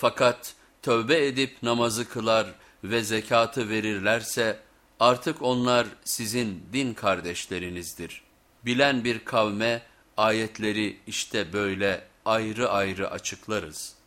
Fakat tövbe edip namazı kılar ve zekatı verirlerse artık onlar sizin din kardeşlerinizdir. Bilen bir kavme ayetleri işte böyle ayrı ayrı açıklarız.''